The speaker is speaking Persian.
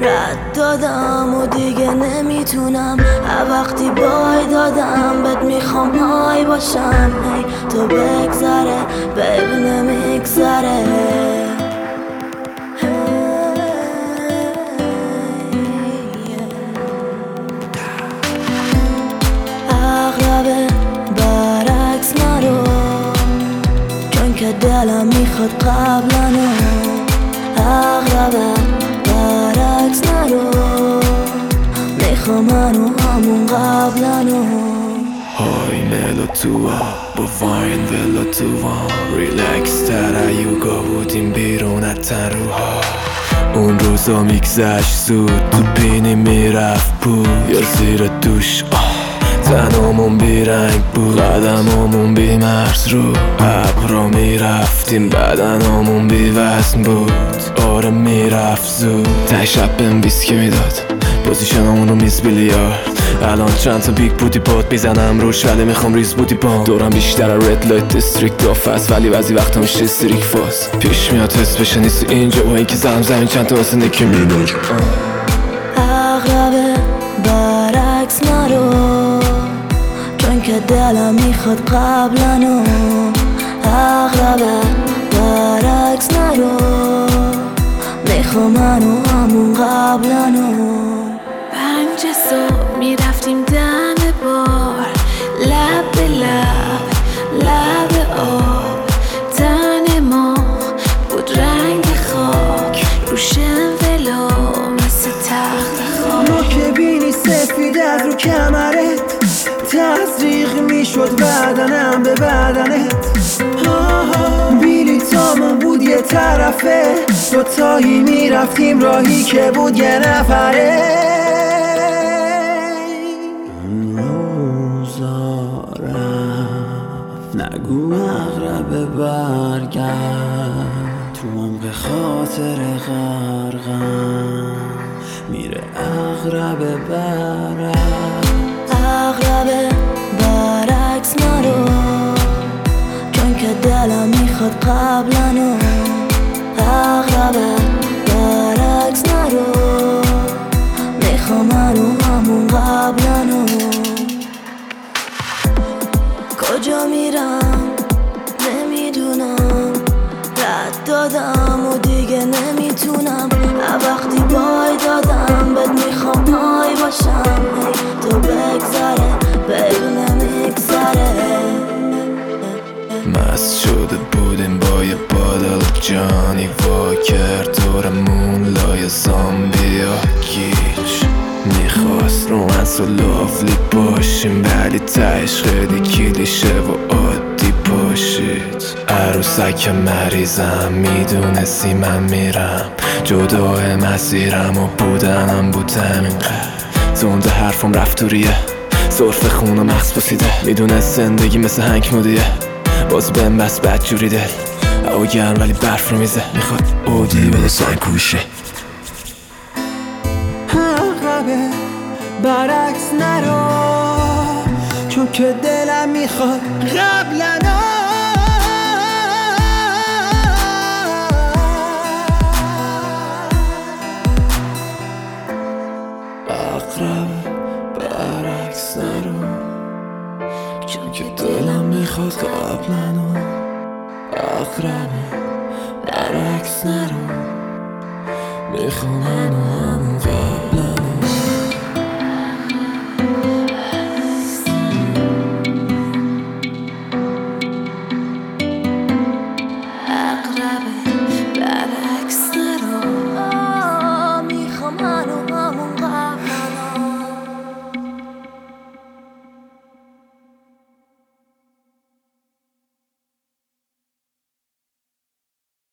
رد دادم و دیگه نمی‌تونم. هر وقتی بای دادم بهت می‌خوام های باشم. هی تو بگذره بیب نمیگذره. چون که دلم می‌خواد قبلنو قبلنو های ملو تو با واین ولو تو ریلکس تر ایوگا بودیم بیرون از تن روها اون روزا میگذشت زود تو بینی می‌رفت بود یا زیر دوش آه تنامون بیرنگ بود قدمامون بی مرز رو ابرا می‌رفتیم بدنامون بی وزن بود آره می‌رفت زود ته شب بهم ویسکی می‌داد پوزیشنمون رو میز بیلیارد الان چند تا بیگ بودی پات می‌زنم روش ولی می‌خوام ریز بودی پام دورم بیشتر رد لایت دیستریکت آف هست ولی بعضی وقتا میشه استریک فاس پیش میاد حس بشه نیست اینجا و اینکه زدم زمین چند تا واسه نکی میناج اغلبه برعکس نرو چون که دلم می‌خواد قبلنو. اغلبه برعکس نرو می‌خوام منو همون قبلنو. صبح می‌رفتیم دم بار لب به لب لب آب تن ما بود رنگ خاک رو ولو مثل تخت خواب نوک بینی سفید از رو کمرت تزریق می‌شد بدنم به بدنت بیلیتامون بود یه طرفه دوتایی می‌رفتیم راهی که بود یه نفره اغرب برگرد. تو عمق خاطر غرقم میره اغرب برد. اغلبه برعکس نرو چون که دلم می‌خواد قبلنو اغلبه برعکس نرو می‌خوام منو همون قبلنو کجا میرم؟ دادم و دیگه نمی‌تونم. وقتی بای دادم بهت می‌خوام های باشم. تو بگذره بیب نمیگذره مست شده بودیم با یه بادل جانی وا کرد دورمون لای زامبیا گیش می‌خواست رومنس و لافلی باشیم ولی تهش خیلی کلیشه و عادی. باشید. عروسک مریضم می‌دونستی من میرم. جدای مسیرم و بودنم بود همینقدر زنده حرفم رفت تو ریه صرف خون و مغز پسیده می‌دونست زندگی مثل هنگ مودیه. باز بهم بس بد جوری دل. هوا گرم ولی برف رو میزه. می‌خواد اودی بده سنگوشه عقبه برعکس نرو. چون که دلم می‌خواد قبلنا چون که دلم می‌خواد قبلنو اقرب برعکس نرو. می‌خوام منو